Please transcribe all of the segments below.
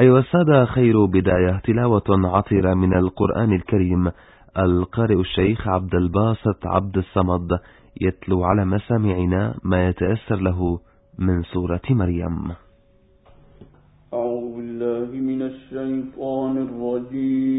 أيها السادة خير بداية تلاوة عطرة من القرآن الكريم. القارئ الشيخ عبد الباسط عبد الصمد يتلو على مسامعنا ما يتأثر له من سورة مريم. أعوذ بالله من الشيطان الرجيم.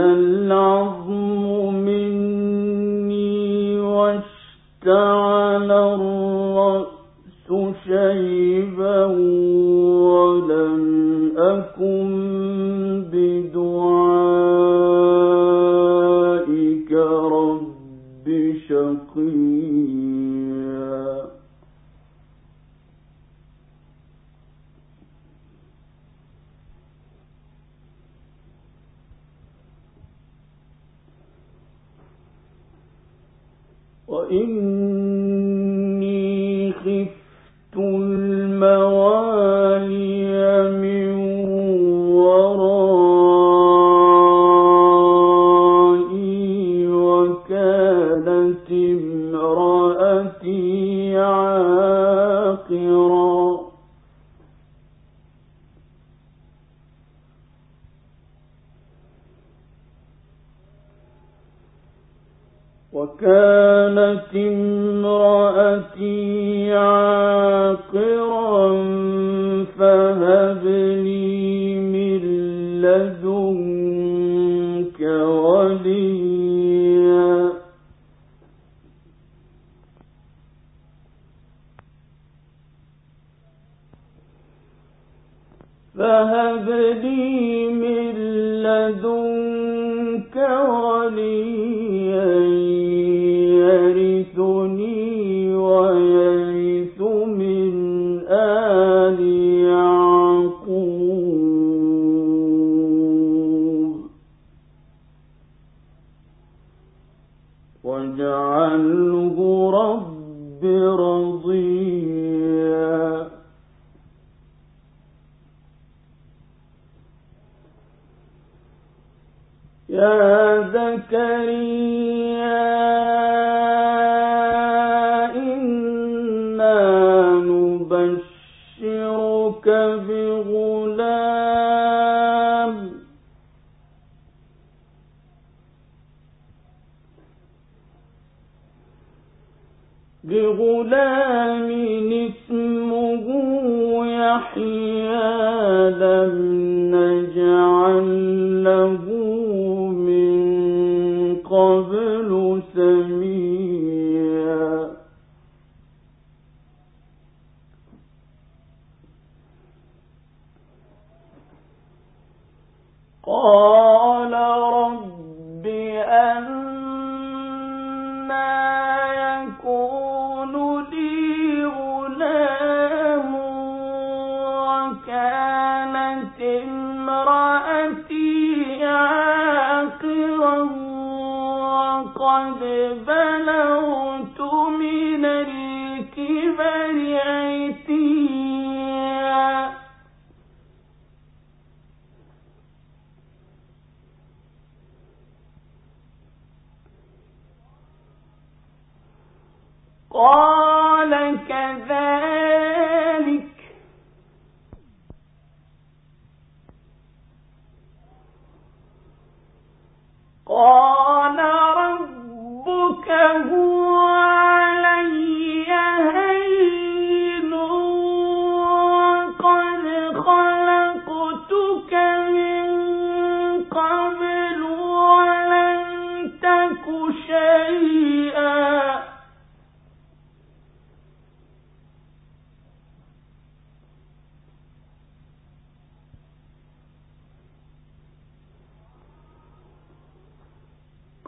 العظم مني واشتعل الرأس شيبا ولم أكن وكانت امرأتي عاقرا فهب لي من لدنك وليا. فهب لي من لدنك وليا. يا زكريا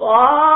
قال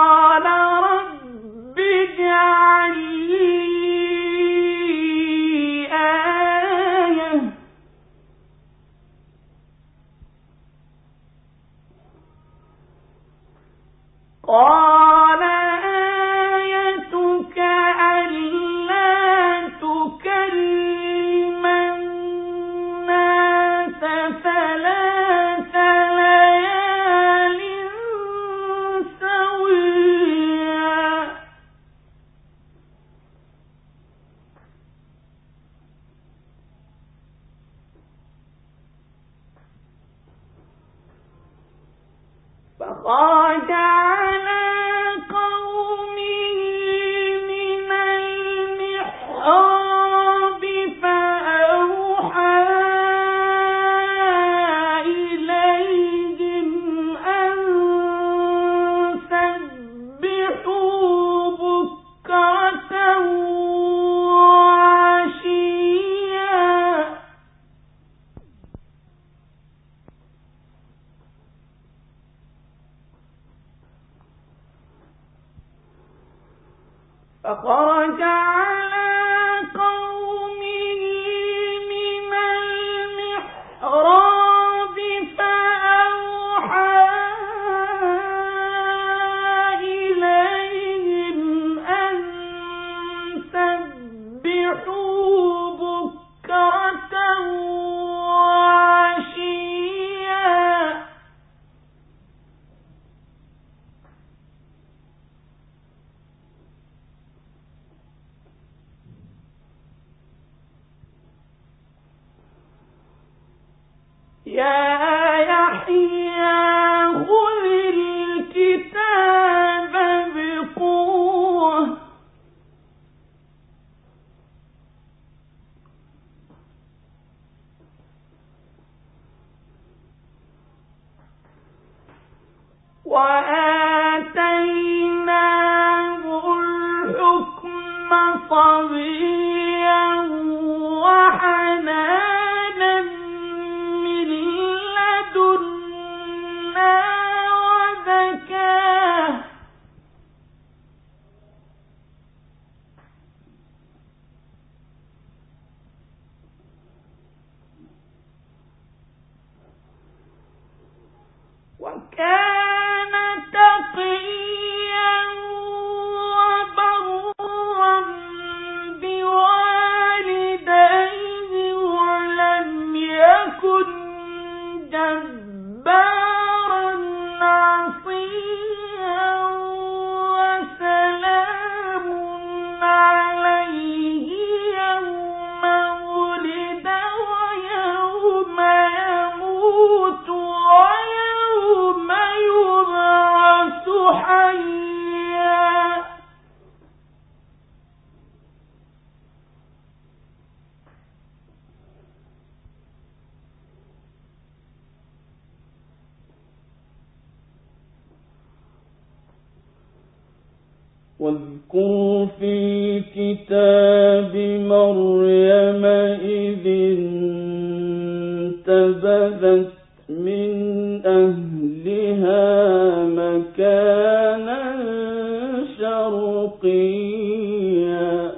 برقيا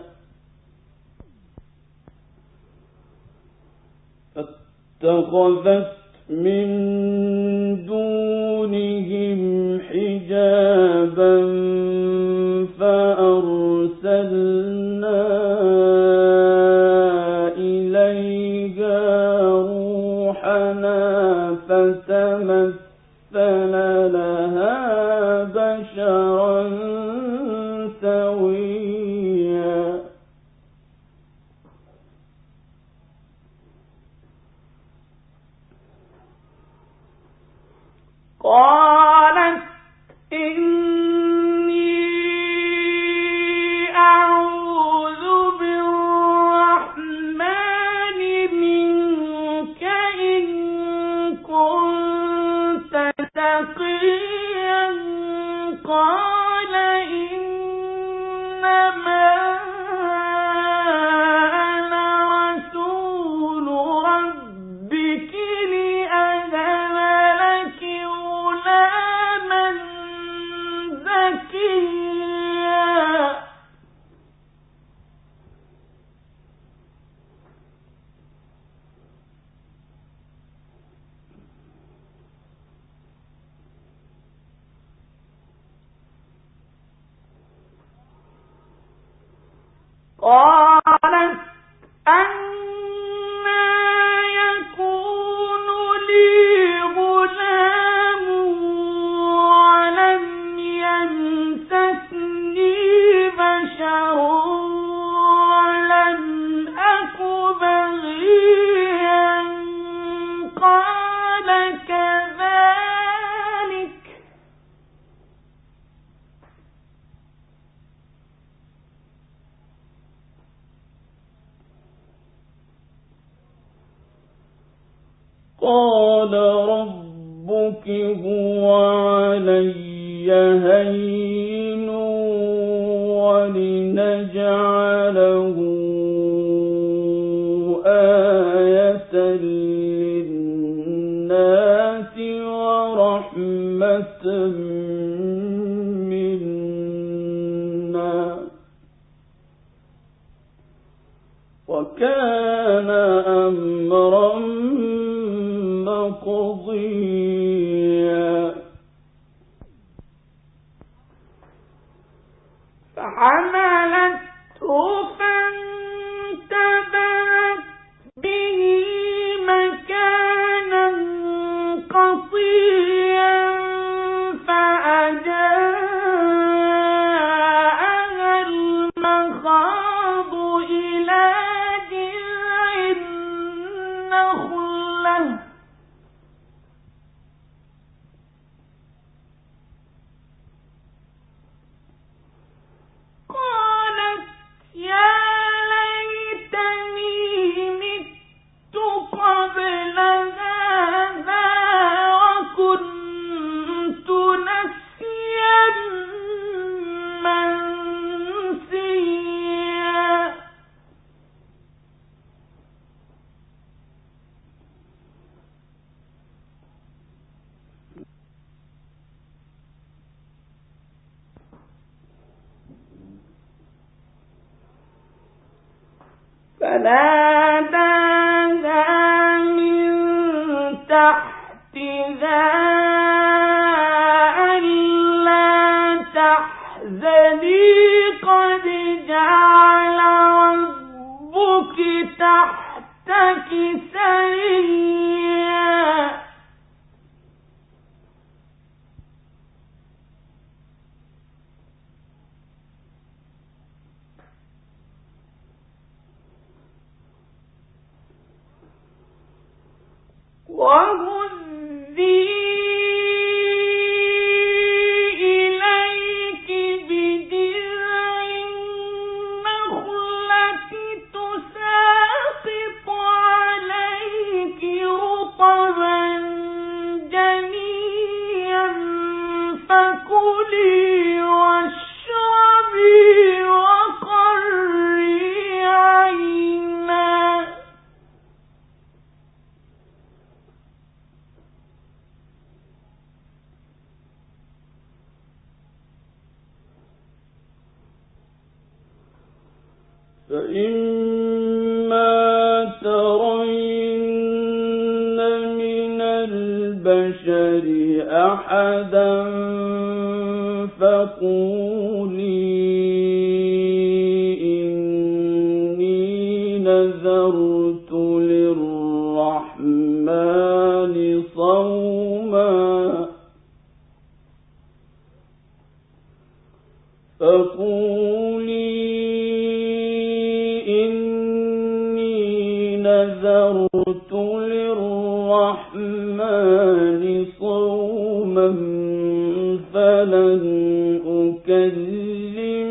اتخذت من دونهم حجابا فأرسلنا إليها روحنا فتمثل لنا قالت إني أعوذ بالرحمن منك إن كنت تقيا قال قال ربك هو علي هين ولنجعله آية للناس ورحمة منا. وكان أمرا عظيم تحت كسيه فإما ترين من البشر أحدا فقول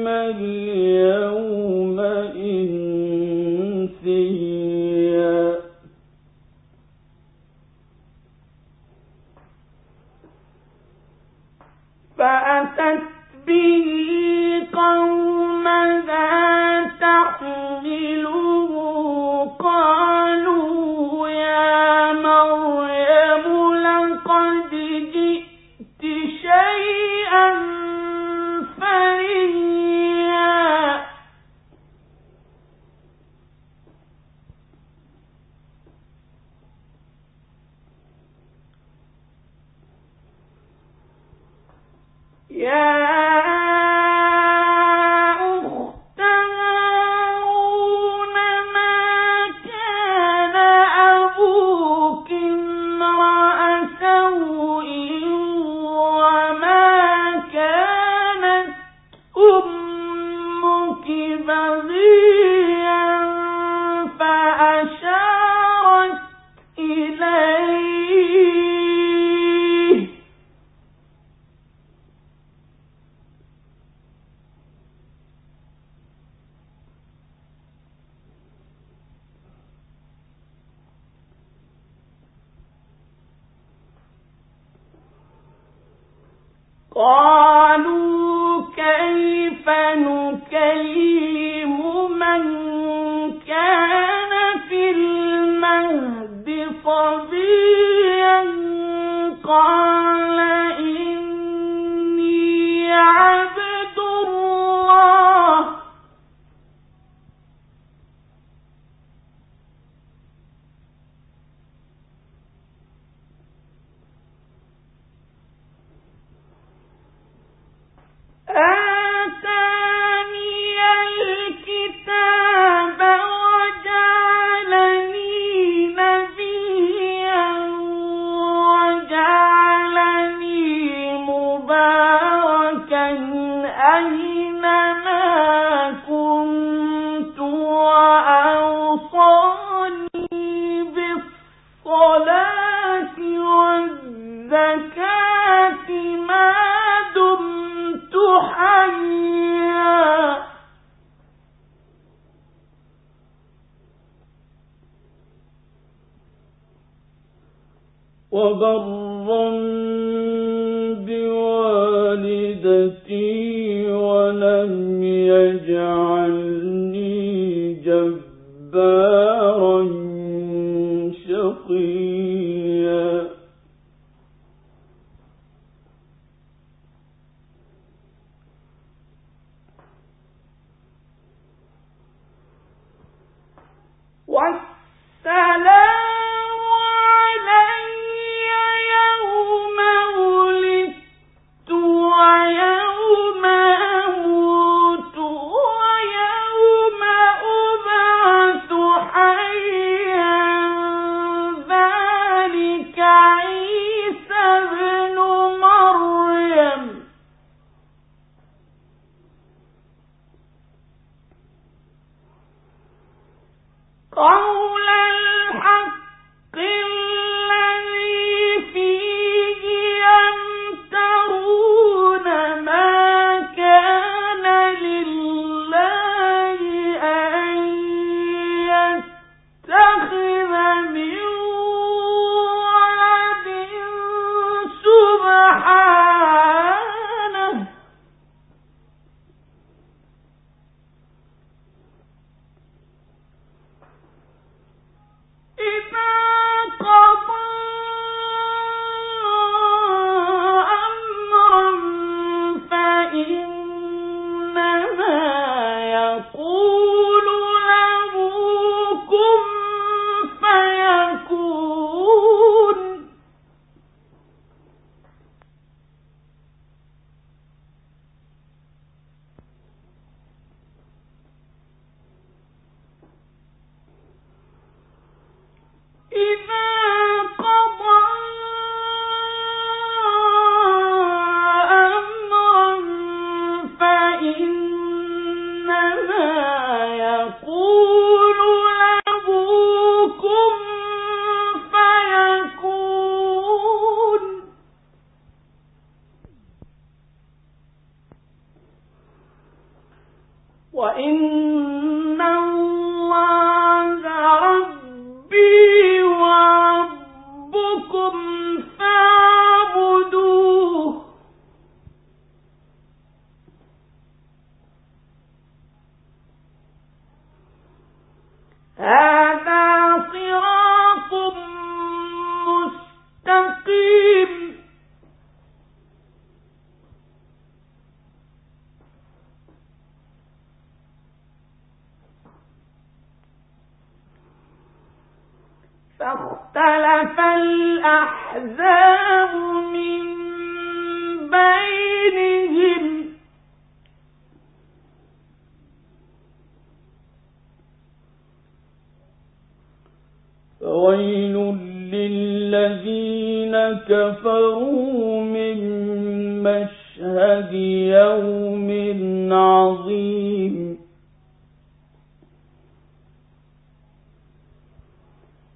اليوم إنسيا. فأتت به قومها وبرا بوالدتي ولم يجعلني جبارا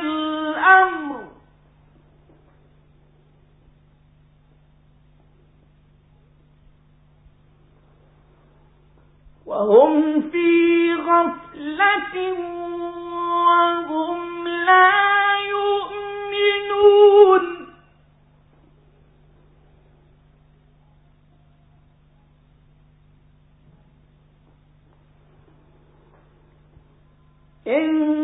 الأمر. وهم في غفلة وهم لا يؤمنون. إن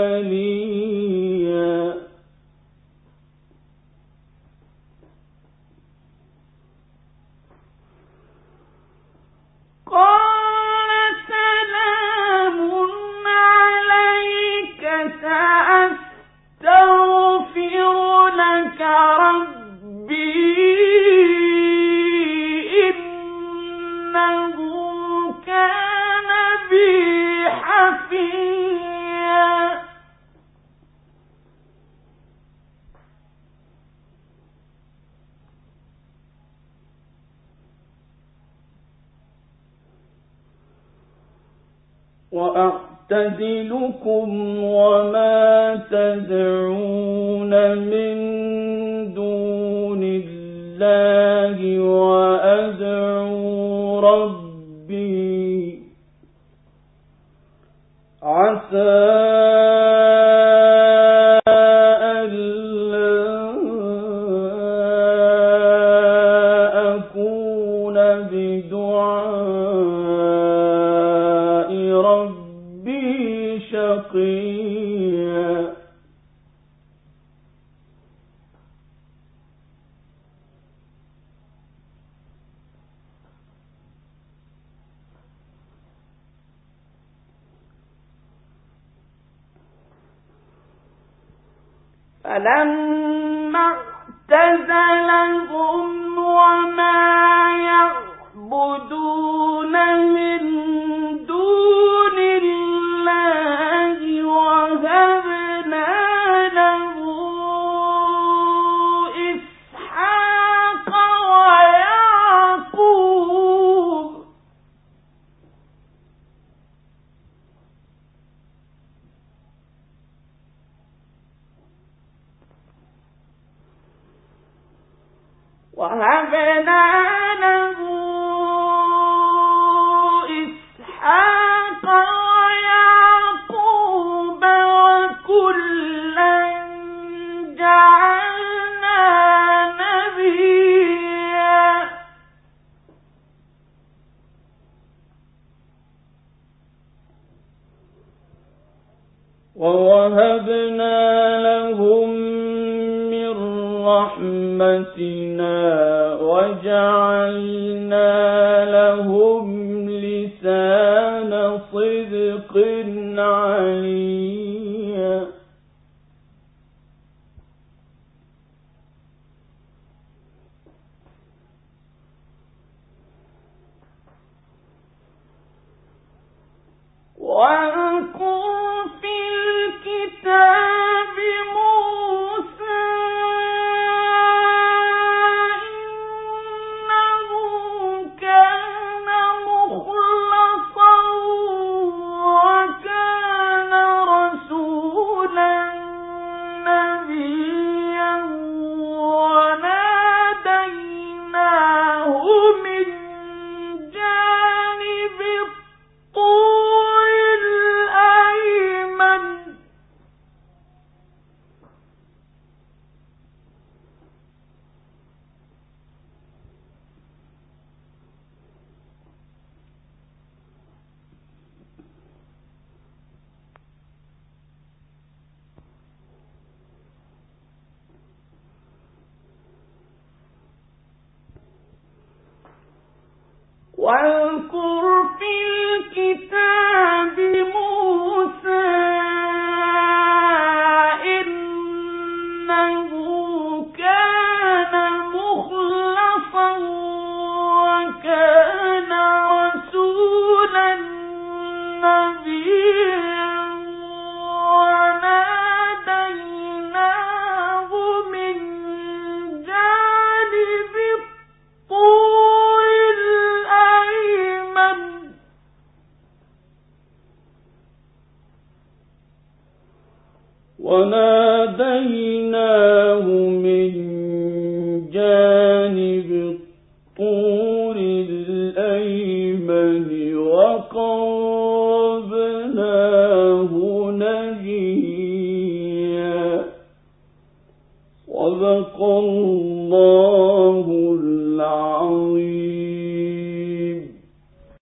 الْمَنِينَ عسى وهبنا له إسحاق ويعقوب وكلا جعلنا نبيا. ووهبنا رحمتنا وجعلنا لهم لسان صدق عليا وأ